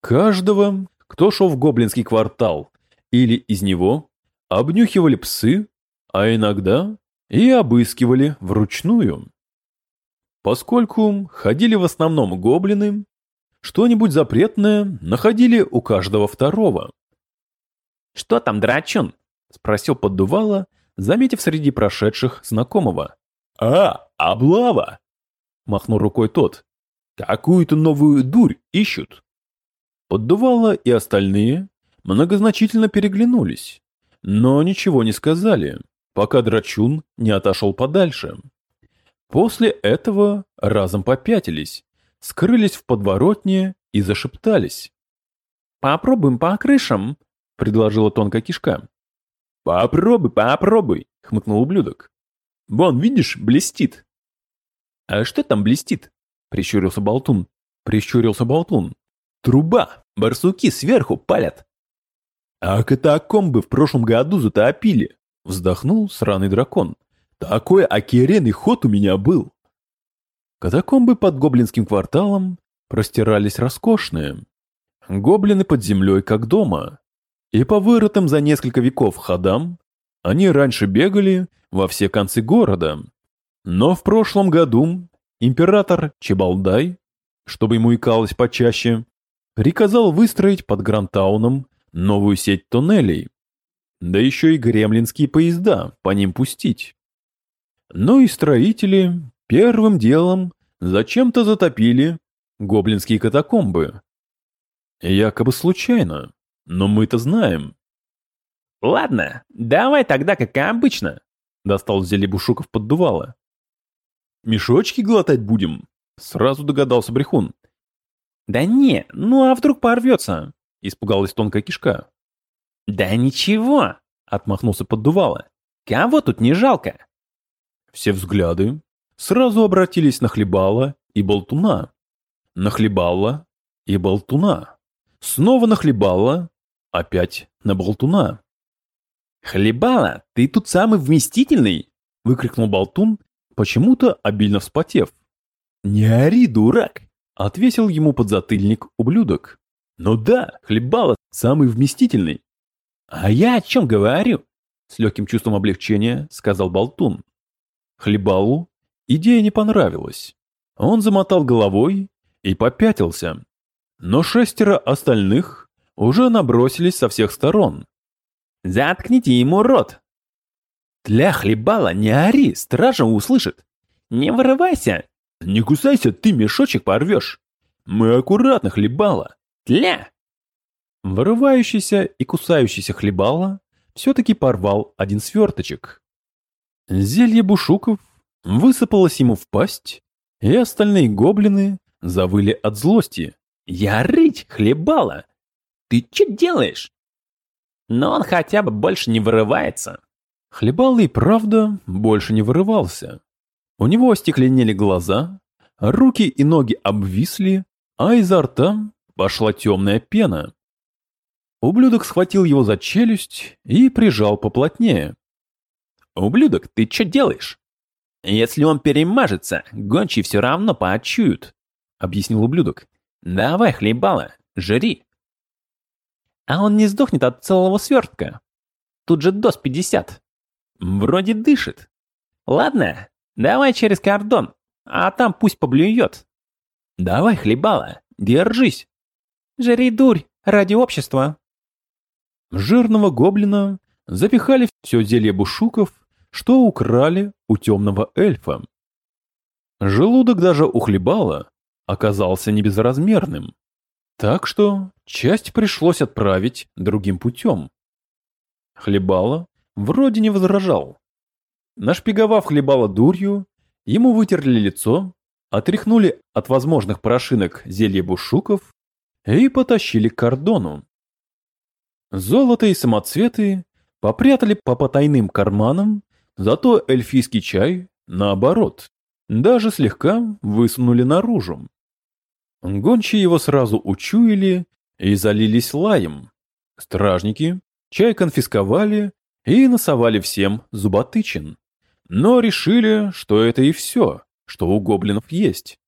Каждого, кто шел в гоблинский квартал или из него, обнюхивали псы, а иногда и обыскивали вручную. Поскольку ходили в основном гоблины, что-нибудь запретное находили у каждого второго. «Что там, драчун?» — спросил поддувало, заметив среди прошедших знакомого. «А, облава!» — махнул рукой тот. «Какую-то новую дурь ищут». Поддувало и остальные многозначительно переглянулись, но ничего не сказали, пока драчун не отошел подальше. После этого разом попятились, скрылись в подворотне и зашептались. «Попробуем по крышам», — предложила тонкая кишка. «Попробуй, попробуй», — хмыкнул ублюдок. «Вон, видишь, блестит». «А что там блестит?» — прищурился Болтун. Прищурился Болтун. «Труба! Барсуки сверху палят!» «А катакомбы в прошлом году затопили!» — вздохнул сраный дракон. Такой океренный ход у меня был. Катакомбы под гоблинским кварталом простирались роскошные. Гоблины под землей как дома. И по вырытым за несколько веков ходам они раньше бегали во все концы города. Но в прошлом году император Чебалдай, чтобы ему икалось почаще, приказал выстроить под Грантауном новую сеть туннелей. Да еще и гремлинские поезда по ним пустить. Но и строители первым делом зачем-то затопили гоблинские катакомбы. Якобы случайно, но мы-то знаем. Ладно, давай тогда как обычно. Достал зелье Бушуков поддувало. Мешочки глотать будем? Сразу догадался Брехун. Да не, ну а вдруг порвется? Испугалась тонкая кишка. Да ничего, отмахнулся поддувало. Кого тут не жалко? Все взгляды сразу обратились на Хлебала и Болтуна. На Хлебала и Болтуна. Снова на Хлебала, опять на Болтуна. «Хлебала, ты тут самый вместительный!» — выкрикнул Болтун, почему-то обильно вспотев. «Не ори, дурак!» — отвесил ему подзатыльник ублюдок. «Ну да, Хлебала самый вместительный». «А я о чем говорю?» — с легким чувством облегчения сказал Болтун. Хлебалу идея не понравилась. Он замотал головой и попятился. Но шестеро остальных уже набросились со всех сторон. «Заткните ему рот!» «Тля хлебала, не ори, стража услышит! Не вырывайся!» «Не кусайся, ты мешочек порвешь! Мы аккуратно хлебала! Тля!» Вырывающийся и кусающийся хлебала все-таки порвал один сверточек. Зелье бушуков высыпалось ему в пасть, и остальные гоблины завыли от злости. «Я рыть, хлебала! Ты что делаешь?» Но он хотя бы больше не вырывается. Хлебала и правда больше не вырывался. У него остекленели глаза, руки и ноги обвисли, а изо рта пошла темная пена. Ублюдок схватил его за челюсть и прижал поплотнее. «Ублюдок, ты что делаешь?» «Если он перемажется, гончие все равно поочуют», — объяснил ублюдок. «Давай, хлебала, жри». «А он не сдохнет от целого свертка. Тут же дос 50. Вроде дышит. Ладно, давай через кордон, а там пусть поблюет. Давай, хлебала, держись. Жри дурь ради общества». Жирного гоблина запихали все зелье бушуков что украли у темного эльфа. Желудок даже у хлебала оказался не безразмерным, так что часть пришлось отправить другим путем. Хлебала вроде не возражал. Нашпиговав хлебала дурью, ему вытерли лицо, отряхнули от возможных порошинок зелье бушуков и потащили к кордону. Золото и самоцветы попрятали по потайным карманам Зато эльфийский чай, наоборот, даже слегка высунули наружу. Гончие его сразу учуяли и залились лаем. Стражники чай конфисковали и насовали всем зуботычин. Но решили, что это и все, что у гоблинов есть.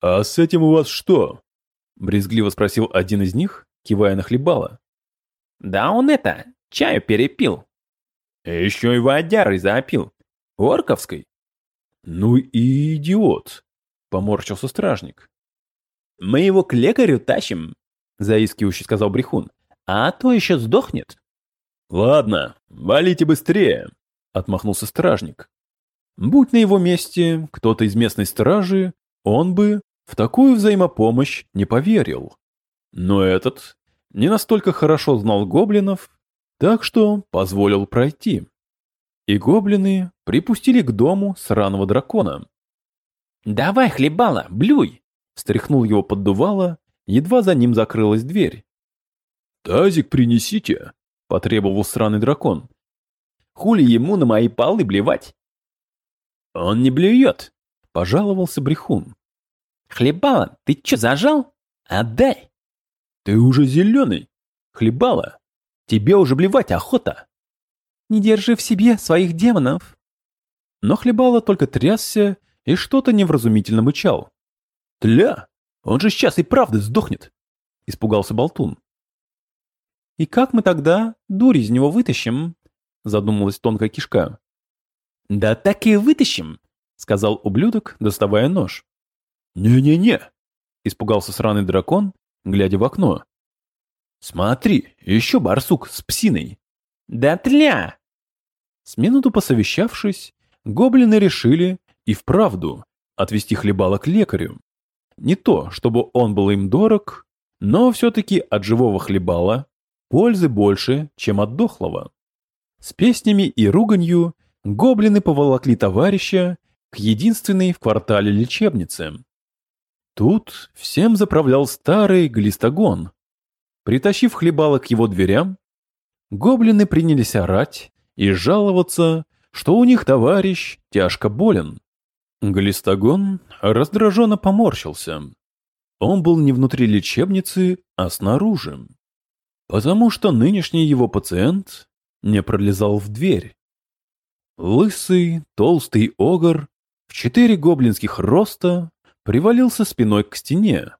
«А с этим у вас что?» — брезгливо спросил один из них, кивая на хлебала. «Да он это, чаю перепил», еще и водярой запил. Орковской. Ну и идиот, поморщился стражник. Мы его к лекарю тащим, заискивающе сказал Брехун. А то еще сдохнет. Ладно, валите быстрее, отмахнулся стражник. Будь на его месте кто-то из местной стражи, он бы в такую взаимопомощь не поверил. Но этот не настолько хорошо знал гоблинов так что позволил пройти. И гоблины припустили к дому сраного дракона. «Давай, хлебала, блюй!» Встряхнул его поддувало, едва за ним закрылась дверь. «Тазик принесите!» — потребовал сраный дракон. «Хули ему на мои полы блевать?» «Он не блюет!» — пожаловался брехун. «Хлебала, ты чё, зажал? Отдай!» «Ты уже зеленый! Хлебала, Тебе уже блевать охота. Не держи в себе своих демонов. Но хлебало только трясся и что-то невразумительно мычал. Тля, он же сейчас и правда сдохнет. Испугался Болтун. И как мы тогда дурь из него вытащим? Задумалась тонкая кишка. Да так и вытащим, сказал ублюдок, доставая нож. «Не-не-не!» — испугался сраный дракон, глядя в окно. Смотри, еще барсук с псиной. Да тля! С минуту посовещавшись, гоблины решили и вправду отвести хлебала к лекарю. Не то, чтобы он был им дорог, но все-таки от живого хлебала пользы больше, чем от дохлого. С песнями и руганью гоблины поволокли товарища к единственной в квартале лечебнице. Тут всем заправлял старый глистогон. Притащив хлебало к его дверям, гоблины принялись орать и жаловаться, что у них товарищ тяжко болен. Глистогон раздраженно поморщился. Он был не внутри лечебницы, а снаружи. Потому что нынешний его пациент не пролезал в дверь. Лысый, толстый огр в четыре гоблинских роста привалился спиной к стене.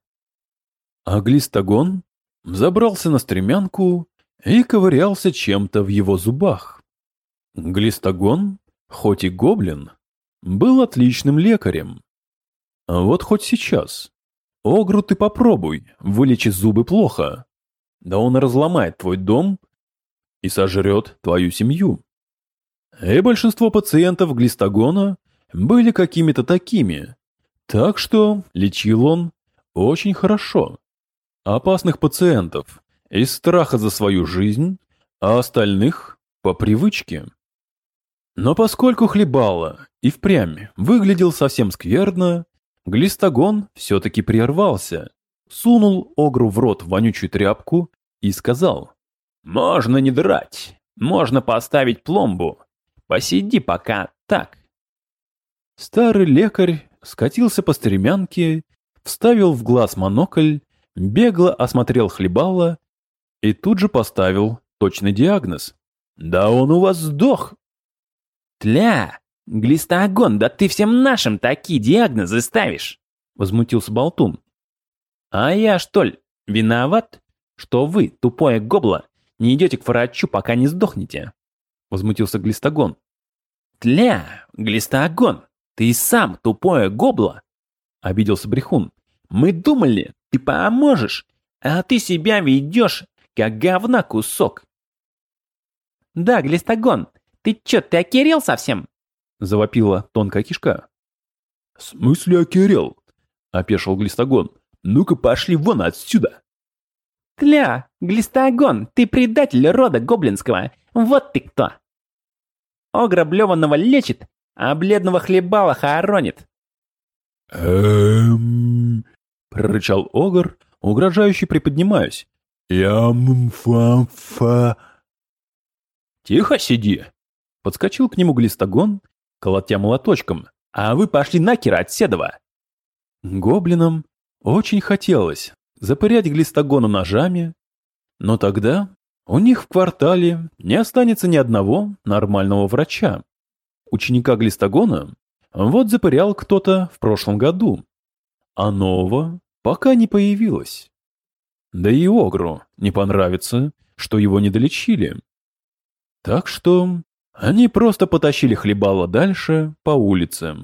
А глистогон забрался на стремянку и ковырялся чем-то в его зубах. Глистогон, хоть и гоблин, был отличным лекарем. Вот хоть сейчас. Огру ты попробуй, вылечи зубы плохо. Да он разломает твой дом и сожрет твою семью. И большинство пациентов глистогона были какими-то такими. Так что лечил он очень хорошо. Опасных пациентов из страха за свою жизнь, а остальных по привычке. Но поскольку хлебало и впрямь выглядел совсем скверно, глистогон все-таки прервался, сунул Огру в рот вонючую тряпку и сказал можно не драть. Можно поставить пломбу. Посиди пока так. Старый лекарь скатился по стремянке, вставил в глаз монокль, бегло осмотрел хлебало и тут же поставил точный диагноз. «Да он у вас сдох!» «Тля! Глистогон, да ты всем нашим такие диагнозы ставишь!» Возмутился Болтун. «А я, что ли, виноват, что вы, тупое гобло, не идете к врачу, пока не сдохнете?» Возмутился Глистогон. «Тля, Глистогон, ты сам тупое гобло!» Обиделся Брехун. «Мы думали, ты поможешь, а ты себя ведешь, как говна кусок!» «Да, Глистогон, ты чё, ты окерел совсем?» Завопила тонкая кишка. «В смысле окерел?» – опешил Глистогон. «Ну-ка пошли вон отсюда!» «Тля, Глистогон, ты предатель рода гоблинского, вот ты кто!» Огра блеванного лечит, а бледного хлебала хоронит. «Эм...» — прорычал Огр, угрожающе приподнимаясь. «Ям-фа-фа...» «Тихо сиди!» — подскочил к нему Глистогон, колотя молоточком. «А вы пошли накера от Седова!» Гоблинам очень хотелось запырять глистогона ножами, но тогда у них в квартале не останется ни одного нормального врача. Ученика глистогона вот запырял кто-то в прошлом году, а нового пока не появилось. Да и Огру не понравится, что его не долечили. Так что они просто потащили хлебало дальше по улице.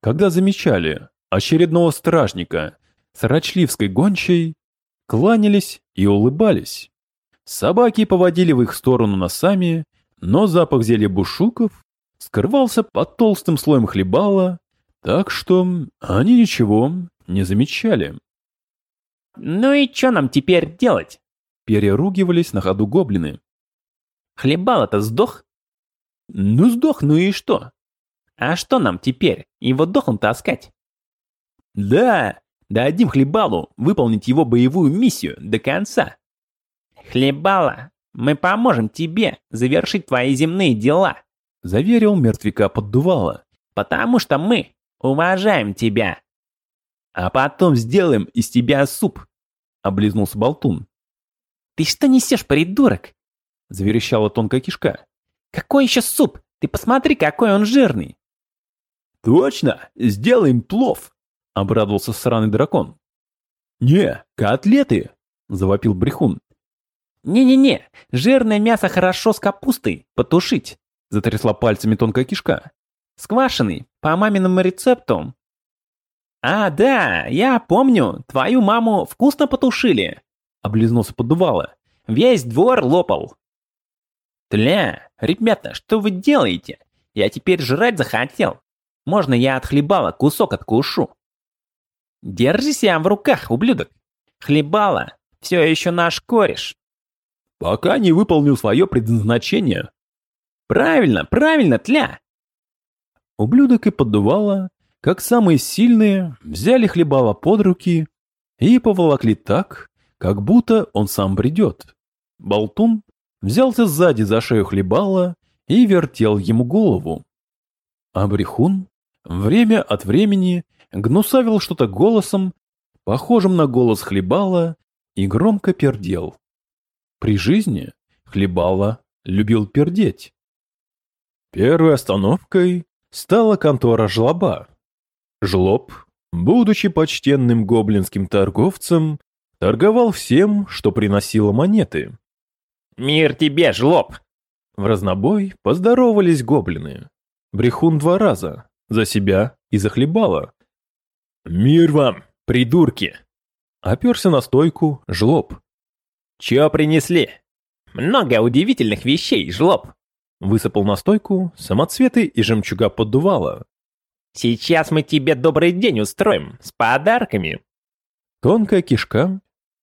Когда замечали очередного стражника с Рачливской гончей, кланялись и улыбались. Собаки поводили в их сторону носами, но запах зелья бушуков скрывался под толстым слоем хлебала, так что они ничего не замечали. «Ну и что нам теперь делать?» Переругивались на ходу гоблины. «Хлебало-то сдох?» «Ну сдох, ну и что?» «А что нам теперь, его дохлым таскать?» «Да, Дадим Хлебалу выполнить его боевую миссию до конца. Хлебала, мы поможем тебе завершить твои земные дела, заверил мертвяка поддувало. Потому что мы уважаем тебя. А потом сделаем из тебя суп, облизнулся Болтун. Ты что несешь, придурок? заверещала тонкая кишка. Какой еще суп? Ты посмотри, какой он жирный. Точно, сделаем плов, — обрадовался сраный дракон. «Не, котлеты!» — завопил Брехун. «Не-не-не, жирное мясо хорошо с капустой потушить», — затрясла пальцами тонкая кишка. «Сквашенный, по маминому рецепту». «А, да, я помню, твою маму вкусно потушили», — облизнулся поддувало. «Весь двор лопал». «Тля, ребята, что вы делаете? Я теперь жрать захотел. Можно я от хлебала кусок откушу?» Держи себя в руках, ублюдок. Хлебала, все еще наш кореш. Пока не выполнил свое предназначение. Правильно, правильно, тля. Ублюдок и поддувало, как самые сильные, взяли хлебала под руки и поволокли так, как будто он сам придет. Болтун взялся сзади за шею хлебала и вертел ему голову. А брехун время от времени гнусавил что-то голосом, похожим на голос хлебала, и громко пердел. При жизни хлебала любил пердеть. Первой остановкой стала контора жлоба. Жлоб, будучи почтенным гоблинским торговцем, торговал всем, что приносило монеты. «Мир тебе, жлоб!» В разнобой поздоровались гоблины. Брехун два раза, за себя и за хлебала. «Мир вам, придурки!» Оперся на стойку жлоб. «Чё принесли?» «Много удивительных вещей, жлоб!» Высыпал на стойку самоцветы и жемчуга поддувала. «Сейчас мы тебе добрый день устроим, с подарками!» Тонкая кишка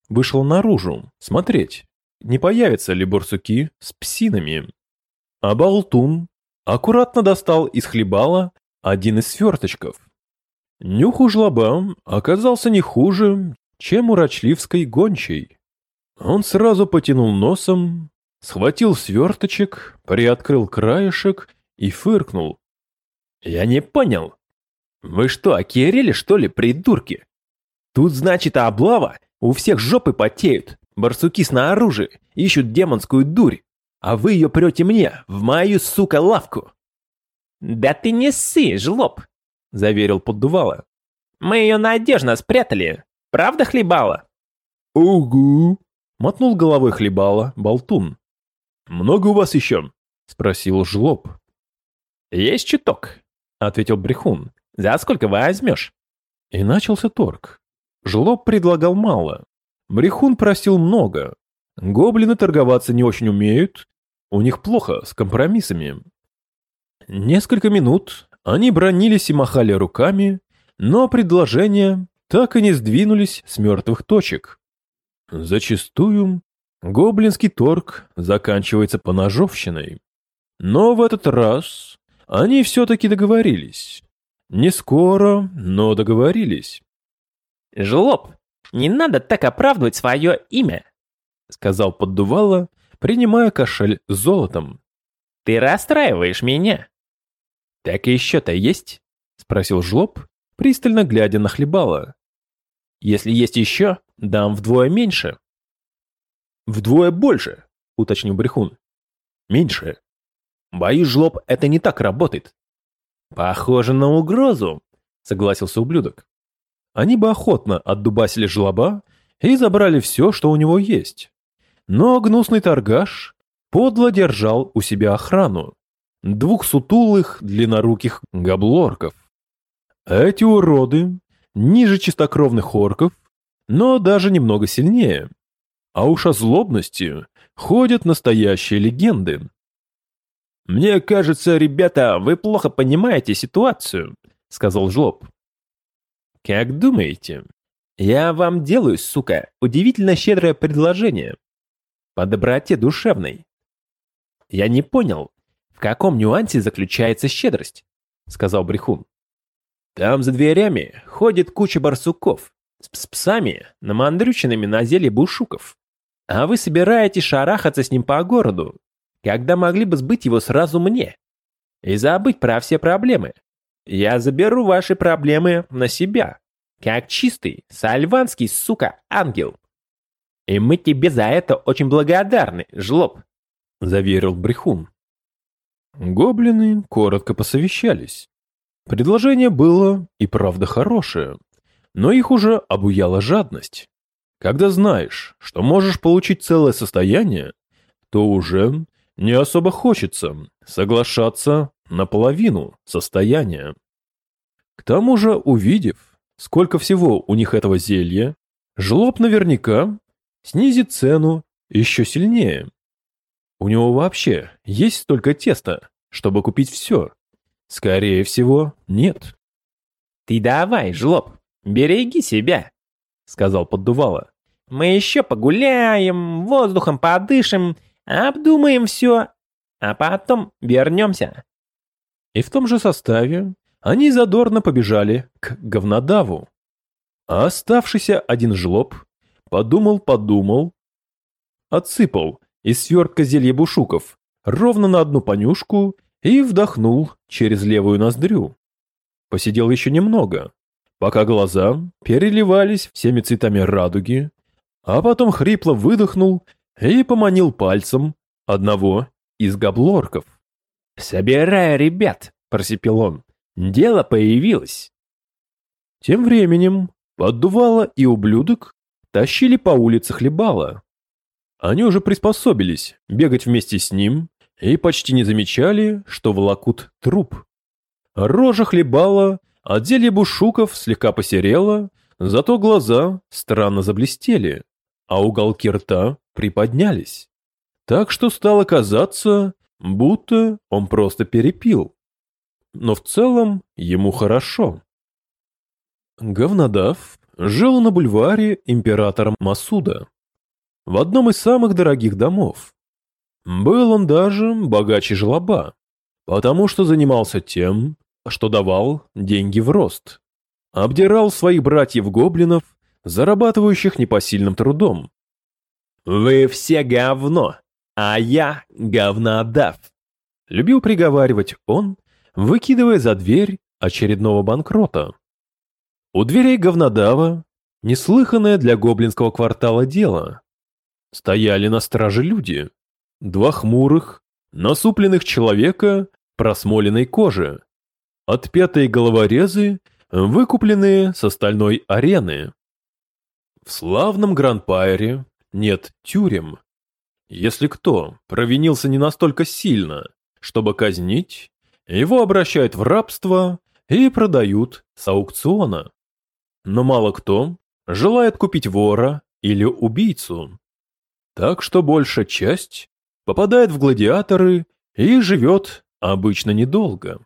вышла наружу, смотреть, не появятся ли борсуки с псинами. А болтун аккуратно достал из хлебала один из сверточков. Нюх у жлоба оказался не хуже, чем у рачливской гончей. Он сразу потянул носом, схватил сверточек, приоткрыл краешек и фыркнул. «Я не понял. Вы что, окерели, что ли, придурки? Тут, значит, облава, у всех жопы потеют, барсуки снаружи, ищут демонскую дурь, а вы ее прете мне, в мою, сука, лавку!» «Да ты не ссы, жлоб!» — заверил поддувало. «Мы ее надежно спрятали, правда, хлебала?» «Угу!» — мотнул головой хлебала болтун. «Много у вас еще?» — спросил жлоб. «Есть чуток», — ответил брехун. «За сколько возьмешь?» И начался торг. Жлоб предлагал мало. Брехун просил много. Гоблины торговаться не очень умеют. У них плохо с компромиссами. Несколько минут они бронились и махали руками, но предложения так и не сдвинулись с мертвых точек. Зачастую гоблинский торг заканчивается поножовщиной. Но в этот раз они все-таки договорились. Не скоро, но договорились. «Жлоб, не надо так оправдывать свое имя», — сказал поддувало, принимая кошель с золотом. «Ты расстраиваешь меня». «Так и еще-то есть?» — спросил жлоб, пристально глядя на хлебала. «Если есть еще, дам вдвое меньше». «Вдвое больше», — уточнил Брехун. «Меньше». «Боюсь, жлоб, это не так работает». «Похоже на угрозу», — согласился ублюдок. Они бы охотно отдубасили жлоба и забрали все, что у него есть. Но гнусный торгаш подло держал у себя охрану. Двух сутулых, длинноруких габлорков. Эти уроды ниже чистокровных орков, но даже немного сильнее. А уж о злобности ходят настоящие легенды. «Мне кажется, ребята, вы плохо понимаете ситуацию», — сказал Жлоб. «Как думаете? Я вам делаю, сука, удивительно щедрое предложение. По доброте душевной. Я не понял, в каком нюансе заключается щедрость», — сказал Брехун. Там за дверями ходит куча барсуков с псами, намандрюченными на зелье бушуков. А вы собираетесь шарахаться с ним по городу, когда могли бы сбыть его сразу мне и забыть про все проблемы. Я заберу ваши проблемы на себя, как чистый, сальванский, сука, ангел. И мы тебе за это очень благодарны, жлоб, заверил Брехун. Гоблины коротко посовещались. Предложение было и правда хорошее, но их уже обуяла жадность. Когда знаешь, что можешь получить целое состояние, то уже не особо хочется соглашаться на половину состояния. К тому же, увидев, сколько всего у них этого зелья, жлоб наверняка снизит цену еще сильнее. У него вообще есть столько теста, чтобы купить все. Скорее всего, нет. «Ты давай, жлоб, береги себя», — сказал поддувало. «Мы еще погуляем, воздухом подышим, обдумаем все, а потом вернемся». И в том же составе они задорно побежали к говнодаву. А оставшийся один жлоб подумал-подумал, отсыпал из свертка зелья бушуков ровно на одну понюшку и вдохнул через левую ноздрю. Посидел еще немного, пока глаза переливались всеми цветами радуги, а потом хрипло выдохнул и поманил пальцем одного из габлорков. «Собирай, ребят!» – просипел он. «Дело появилось!» Тем временем поддувало и ублюдок тащили по улице хлебала. Они уже приспособились бегать вместе с ним и почти не замечали, что волокут труп. Рожа хлебала, а зелье бушуков слегка посерело, зато глаза странно заблестели, а уголки рта приподнялись. Так что стало казаться, будто он просто перепил. Но в целом ему хорошо. Говнодав жил на бульваре императора Масуда, в одном из самых дорогих домов. Был он даже богаче жлоба, потому что занимался тем, что давал деньги в рост. Обдирал своих братьев-гоблинов, зарабатывающих непосильным трудом. «Вы все говно, а я говнодав», — любил приговаривать он, выкидывая за дверь очередного банкрота. У дверей говнодава неслыханное для гоблинского квартала дело. Стояли на страже люди. Два хмурых, насупленных человека просмоленной кожи. Отпятые головорезы, выкупленные с остальной арены. В славном Гранд-Пайре нет тюрем. Если кто провинился не настолько сильно, чтобы казнить, его обращают в рабство и продают с аукциона но мало кто желает купить вора или убийцу. Так что большая часть попадает в гладиаторы и живет обычно недолго.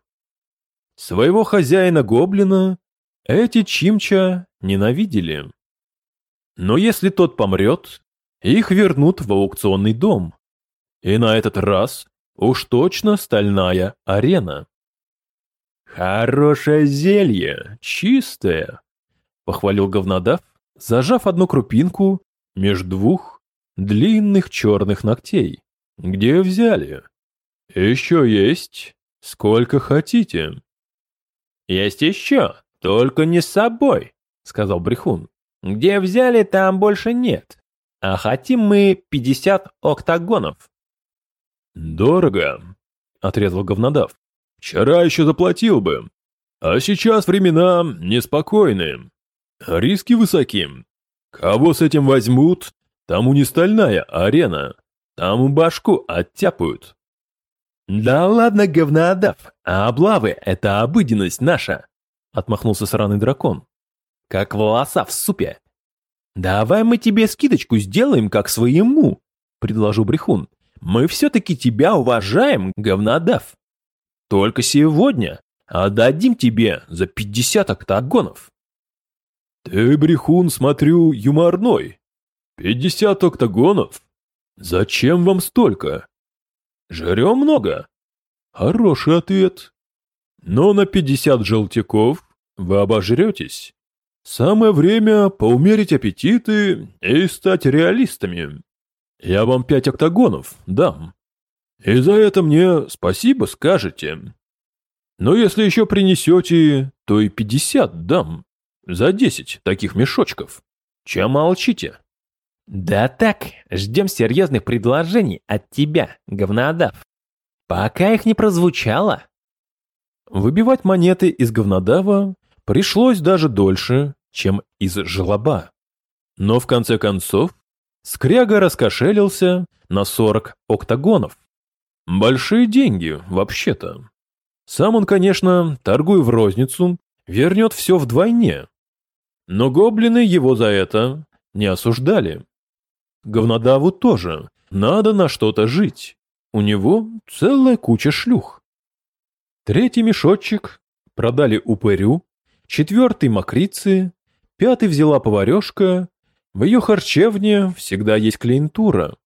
Своего хозяина-гоблина эти чимча ненавидели. Но если тот помрет, их вернут в аукционный дом. И на этот раз уж точно стальная арена. Хорошее зелье, чистое, — похвалил говнодав, зажав одну крупинку между двух длинных черных ногтей. «Где взяли?» «Еще есть. Сколько хотите». «Есть еще, только не с собой», — сказал Брехун. «Где взяли, там больше нет. А хотим мы пятьдесят октагонов». «Дорого», — отрезал говнодав. «Вчера еще заплатил бы. А сейчас времена неспокойные. Риски высоки. Кого с этим возьмут, тому не стальная арена. Тому башку оттяпают. Да ладно, говноотдав, а облавы — это обыденность наша, отмахнулся сраный дракон. Как волоса в супе. Давай мы тебе скидочку сделаем как своему, предложил Брехун. Мы все-таки тебя уважаем, говнодав. Только сегодня отдадим тебе за пятьдесят октагонов. «Ты, брехун, смотрю, юморной. Пятьдесят октагонов? Зачем вам столько? Жрем много?» Хороший ответ. Но на пятьдесят желтяков вы обожретесь. Самое время поумерить аппетиты и стать реалистами. Я вам пять октагонов дам. И за это мне спасибо скажете. Но если еще принесете, то и пятьдесят дам. За десять таких мешочков. Чем молчите? Да так, ждем серьезных предложений от тебя, говнодав. Пока их не прозвучало. Выбивать монеты из говнодава пришлось даже дольше, чем из желоба. Но в конце концов Скряга раскошелился на 40 октагонов. Большие деньги, вообще-то. Сам он, конечно, торгуя в розницу, вернет все вдвойне. Но гоблины его за это не осуждали. Говнодаву тоже надо на что-то жить. У него целая куча шлюх. Третий мешочек продали упырю, четвертый мокрицы, Пятый взяла поварешка. В ее харчевне всегда есть клиентура.